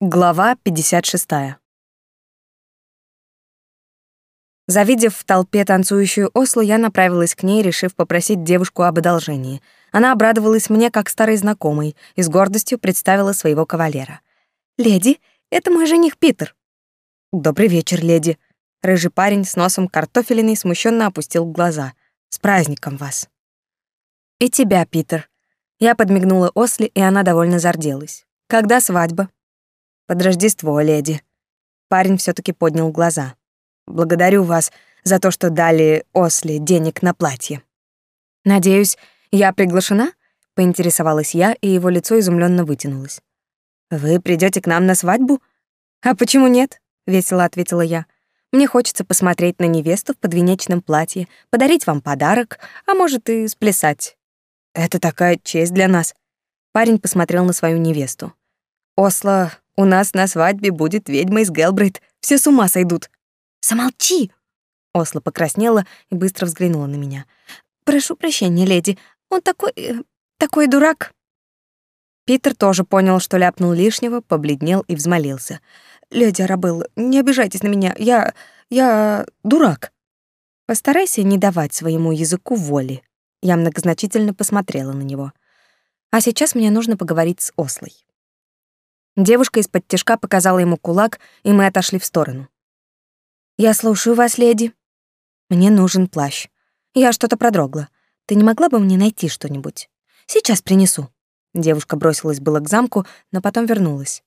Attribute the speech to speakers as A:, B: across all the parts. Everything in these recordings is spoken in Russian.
A: Глава 56. Завидев в толпе танцующую ослу, я направилась к ней, решив попросить девушку об одолжении. Она обрадовалась мне как старой знакомой и с гордостью представила своего кавалера. «Леди, это мой жених Питер». «Добрый вечер, леди». Рыжий парень с носом картофелиной смущенно опустил глаза. «С праздником вас». «И тебя, Питер». Я подмигнула Осли, и она довольно зарделась. «Когда свадьба?» Под Рождество, леди. Парень все таки поднял глаза. Благодарю вас за то, что дали Осли денег на платье. Надеюсь, я приглашена? Поинтересовалась я, и его лицо изумленно вытянулось. Вы придете к нам на свадьбу? А почему нет? Весело ответила я. Мне хочется посмотреть на невесту в подвенечном платье, подарить вам подарок, а может и сплясать. Это такая честь для нас. Парень посмотрел на свою невесту. Осло у нас на свадьбе будет ведьма из Гелбрейт. Все с ума сойдут. Замолчи. Осла покраснела и быстро взглянула на меня. Прошу прощения, леди. Он такой э, такой дурак. Питер тоже понял, что ляпнул лишнего, побледнел и взмолился. «Леди Арабелла, не обижайтесь на меня. Я... я... дурак». Постарайся не давать своему языку воли. Я многозначительно посмотрела на него. А сейчас мне нужно поговорить с Ослой. Девушка из-под тишка показала ему кулак, и мы отошли в сторону. «Я слушаю вас, леди. Мне нужен плащ. Я что-то продрогла. Ты не могла бы мне найти что-нибудь? Сейчас принесу». Девушка бросилась было к замку, но потом вернулась.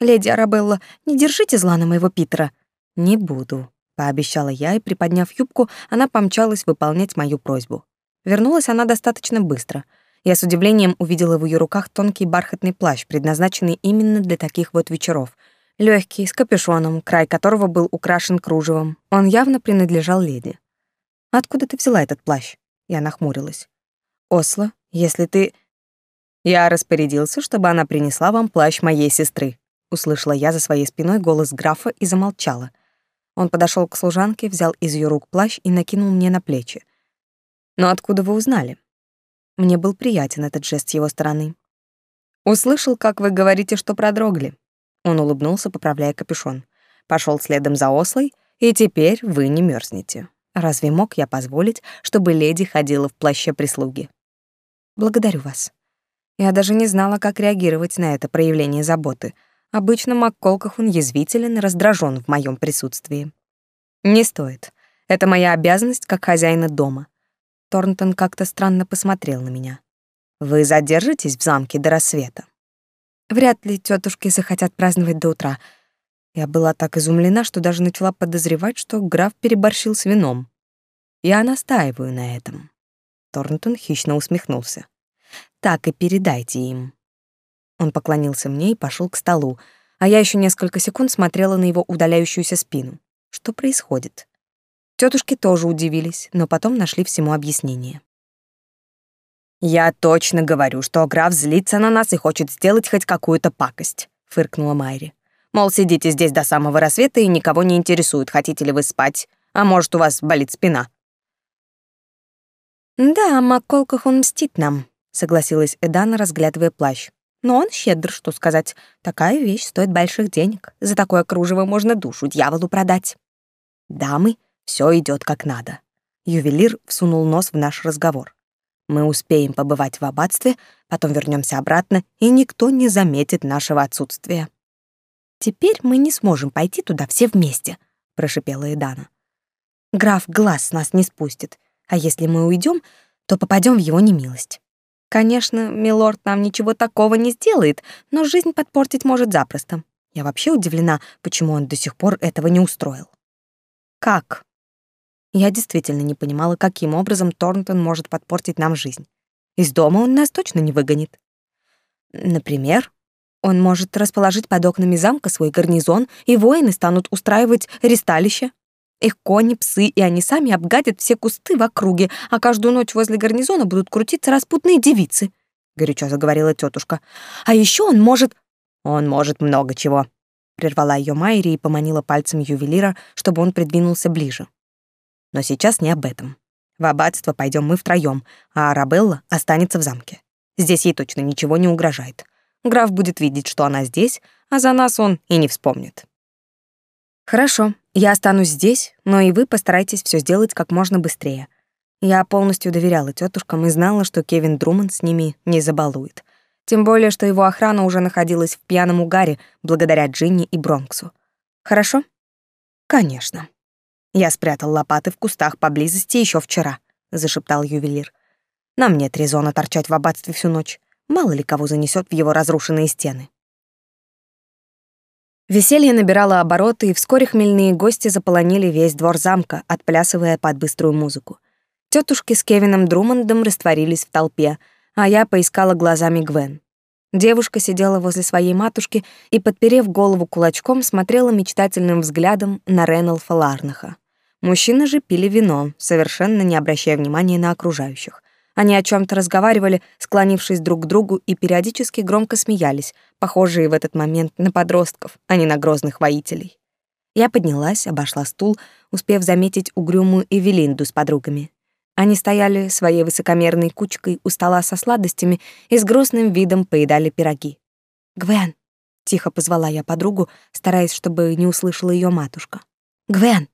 A: «Леди Арабелла, не держите зла на моего Питера». «Не буду», — пообещала я, и, приподняв юбку, она помчалась выполнять мою просьбу. Вернулась она достаточно быстро — я с удивлением увидела в ее руках тонкий бархатный плащ, предназначенный именно для таких вот вечеров. Легкий, с капюшоном, край которого был украшен кружевом. Он явно принадлежал леди. «Откуда ты взяла этот плащ?» Я нахмурилась. «Осло, если ты...» «Я распорядился, чтобы она принесла вам плащ моей сестры», услышала я за своей спиной голос графа и замолчала. Он подошел к служанке, взял из ее рук плащ и накинул мне на плечи. «Но откуда вы узнали?» Мне был приятен этот жест с его стороны. «Услышал, как вы говорите, что продрогли». Он улыбнулся, поправляя капюшон. Пошел следом за ослой, и теперь вы не мерзнете. Разве мог я позволить, чтобы леди ходила в плаще прислуги? Благодарю вас. Я даже не знала, как реагировать на это проявление заботы. Обычно Макколках он язвителен и раздражен в моем присутствии. Не стоит. Это моя обязанность как хозяина дома. Торнтон как-то странно посмотрел на меня. «Вы задержитесь в замке до рассвета?» «Вряд ли тетушки захотят праздновать до утра». Я была так изумлена, что даже начала подозревать, что граф переборщил с вином. «Я настаиваю на этом». Торнтон хищно усмехнулся. «Так и передайте им». Он поклонился мне и пошел к столу, а я еще несколько секунд смотрела на его удаляющуюся спину. Что происходит? Тетушки тоже удивились, но потом нашли всему объяснение. «Я точно говорю, что граф злится на нас и хочет сделать хоть какую-то пакость», — фыркнула Майри. «Мол, сидите здесь до самого рассвета и никого не интересует, хотите ли вы спать, а может, у вас болит спина». «Да, Макколках он мстит нам», — согласилась Эдана, разглядывая плащ. «Но он щедр, что сказать. Такая вещь стоит больших денег. За такое кружево можно душу дьяволу продать». «Дамы, все идет как надо. Ювелир всунул нос в наш разговор. Мы успеем побывать в аббатстве, потом вернемся обратно, и никто не заметит нашего отсутствия. Теперь мы не сможем пойти туда все вместе, прошипела Эдана. Граф глаз с нас не спустит, а если мы уйдем, то попадем в его немилость. Конечно, милорд нам ничего такого не сделает, но жизнь подпортить может запросто. Я вообще удивлена, почему он до сих пор этого не устроил. Как? Я действительно не понимала, каким образом Торнтон может подпортить нам жизнь. Из дома он нас точно не выгонит. Например, он может расположить под окнами замка свой гарнизон, и воины станут устраивать ресталище. Их кони, псы и они сами обгадят все кусты в округе, а каждую ночь возле гарнизона будут крутиться распутные девицы, — горячо заговорила тетушка. А еще он может... Он может много чего, — прервала ее Майри и поманила пальцем ювелира, чтобы он придвинулся ближе. Но сейчас не об этом. В аббатство пойдем мы втроем, а Арабелла останется в замке. Здесь ей точно ничего не угрожает. Граф будет видеть, что она здесь, а за нас он и не вспомнит. Хорошо, я останусь здесь, но и вы постарайтесь все сделать как можно быстрее. Я полностью доверяла тетушкам и знала, что Кевин Друманд с ними не забалует. Тем более, что его охрана уже находилась в пьяном угаре благодаря Джинни и Бронксу. Хорошо? Конечно. Я спрятал лопаты в кустах поблизости еще вчера, зашептал ювелир. Нам нет резона торчать в аббатстве всю ночь. Мало ли кого занесет в его разрушенные стены. Веселье набирало обороты, и вскоре хмельные гости заполонили весь двор замка, отплясывая под быструю музыку. Тетушки с Кевином Друмондом растворились в толпе, а я поискала глазами Гвен. Девушка сидела возле своей матушки и, подперев голову кулачком, смотрела мечтательным взглядом на Реналфа Ларнаха. Мужчины же пили вино, совершенно не обращая внимания на окружающих. Они о чем то разговаривали, склонившись друг к другу, и периодически громко смеялись, похожие в этот момент на подростков, а не на грозных воителей. Я поднялась, обошла стул, успев заметить угрюмую Эвелинду с подругами. Они стояли своей высокомерной кучкой у стола со сладостями и с грустным видом поедали пироги. «Гвен!» — тихо позвала я подругу, стараясь, чтобы не услышала ее матушка. «Гвен!»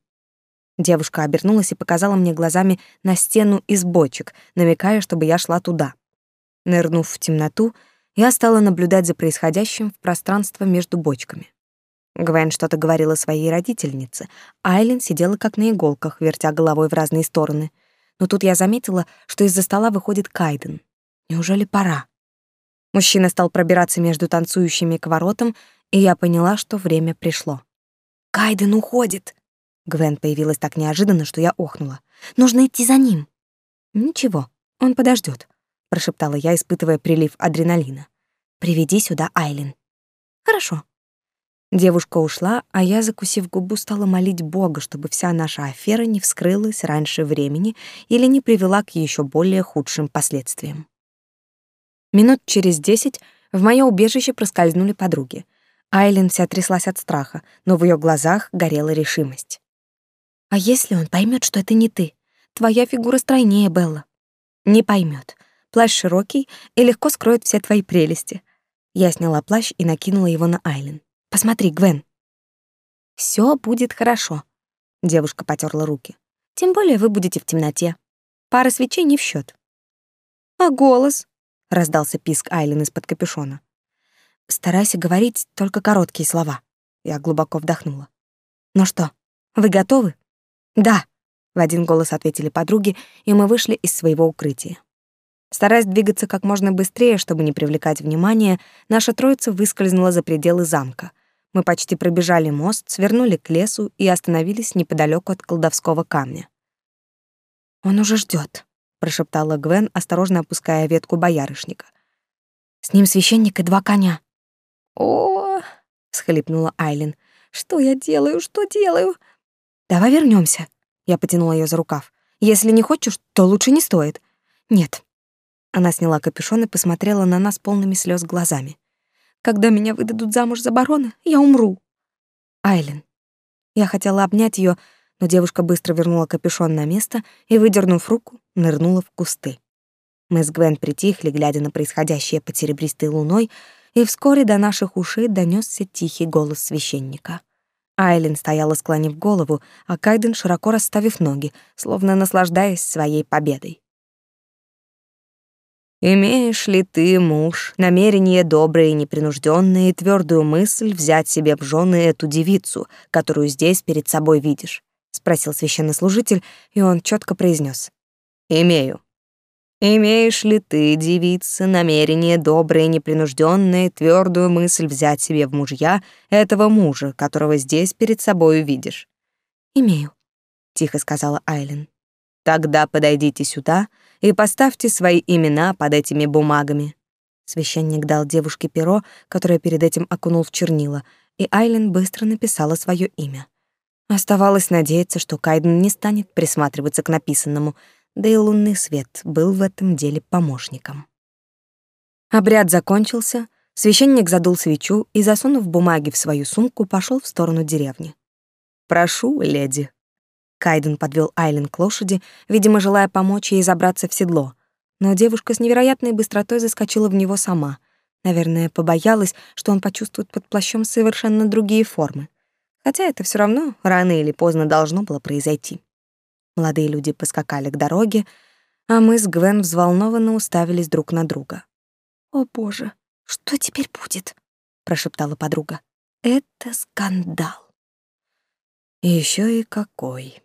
A: Девушка обернулась и показала мне глазами на стену из бочек, намекая, чтобы я шла туда. Нырнув в темноту, я стала наблюдать за происходящим в пространство между бочками. Гвен что-то говорила своей родительнице, Айлин сидела как на иголках, вертя головой в разные стороны — но тут я заметила, что из-за стола выходит Кайден. Неужели пора? Мужчина стал пробираться между танцующими к воротам, и я поняла, что время пришло. «Кайден уходит!» Гвен появилась так неожиданно, что я охнула. «Нужно идти за ним!» «Ничего, он подождет, прошептала я, испытывая прилив адреналина. «Приведи сюда Айлин». «Хорошо», Девушка ушла, а я, закусив губу, стала молить Бога, чтобы вся наша афера не вскрылась раньше времени или не привела к еще более худшим последствиям. Минут через десять в моё убежище проскользнули подруги. Айлен вся тряслась от страха, но в её глазах горела решимость. «А если он поймет, что это не ты? Твоя фигура стройнее, Белла». «Не поймет. Плащ широкий и легко скроет все твои прелести». Я сняла плащ и накинула его на Айлен. Посмотри, Гвен. Все будет хорошо. Девушка потерла руки. Тем более вы будете в темноте. Пара свечей не в счет. А голос? раздался писк Айлин из-под капюшона. Старайся говорить только короткие слова. Я глубоко вдохнула. Ну что, вы готовы? Да, в один голос ответили подруги, и мы вышли из своего укрытия. Стараясь двигаться как можно быстрее, чтобы не привлекать внимания, наша троица выскользнула за пределы замка. Мы почти пробежали мост, свернули к лесу и остановились неподалеку от колдовского камня. «Он уже ждет, прошептала Гвен, осторожно опуская ветку боярышника. «С ним священник и два коня». «О!» — схлипнула Айлин. «Что я делаю? Что делаю?» «Давай вернемся. Я потянула ее за рукав. «Если не хочешь, то лучше не стоит». «Нет». Она сняла капюшон и посмотрела на нас полными слез глазами. Когда меня выдадут замуж за барона, я умру. Айлен. Я хотела обнять ее, но девушка быстро вернула капюшон на место и, выдернув руку, нырнула в кусты. Мы с Гвен притихли, глядя на происходящее под серебристой луной, и вскоре до наших ушей донесся тихий голос священника. Айлен стояла, склонив голову, а Кайден широко расставив ноги, словно наслаждаясь своей победой. Имеешь ли ты, муж, намерение доброе и непринужденное и твердую мысль взять себе в жены эту девицу, которую здесь перед собой видишь? спросил священнослужитель, и он четко произнес: Имею. Имеешь ли ты, девица, намерение доброе непринужденное, твердую мысль взять себе в мужья этого мужа, которого здесь перед собой видишь? Имею, тихо сказала Айлен. Тогда подойдите сюда и поставьте свои имена под этими бумагами. Священник дал девушке перо, которое перед этим окунул в чернила, и Айлен быстро написала свое имя. Оставалось надеяться, что Кайден не станет присматриваться к написанному, да и лунный свет был в этом деле помощником. Обряд закончился, священник задул свечу и, засунув бумаги в свою сумку, пошел в сторону деревни. «Прошу, леди», Кайден подвел Айлен к лошади, видимо, желая помочь ей забраться в седло. Но девушка с невероятной быстротой заскочила в него сама. Наверное, побоялась, что он почувствует под плащом совершенно другие формы. Хотя это все равно рано или поздно должно было произойти. Молодые люди поскакали к дороге, а мы с Гвен взволнованно уставились друг на друга. «О, боже, что теперь будет?» — прошептала подруга. «Это скандал». «Еще и какой!»